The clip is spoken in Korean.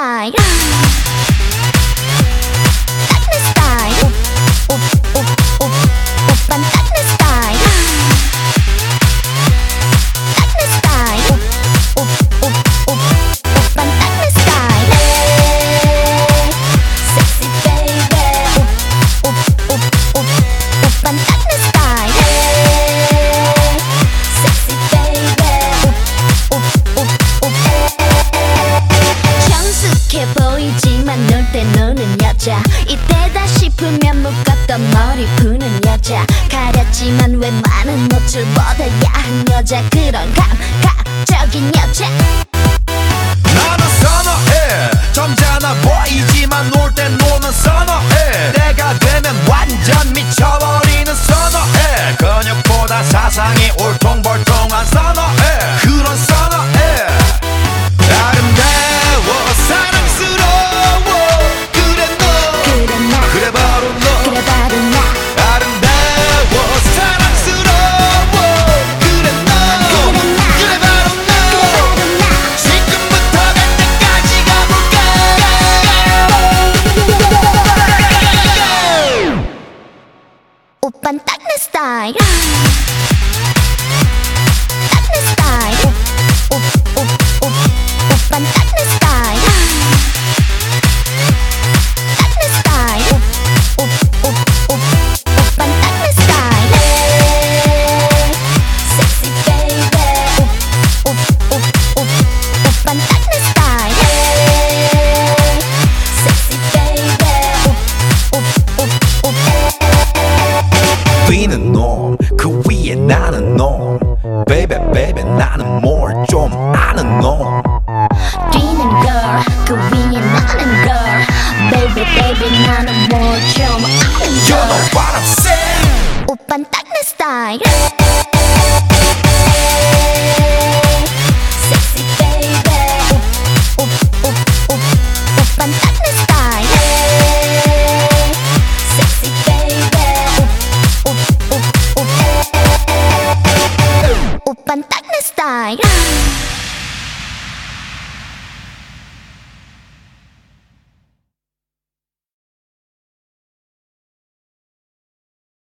time. Darkness time. 머리 푸는 여자. 가렸지만 왜 많은 노출보다 야한 여자. 그런 감각적인 여자. 나는 선어해. 점잖아 보이지만 놀 땐 노는 선어해. 내가 되면 완전 미 Pantag style. 놈 Baby baby 나는 뭘 좀 아는 놈 뛰는 girl 그 위에 나는 girl baby baby 나는 뭘좀 아는 You know girl what I'm saying 오빤 딱내 스타일 style.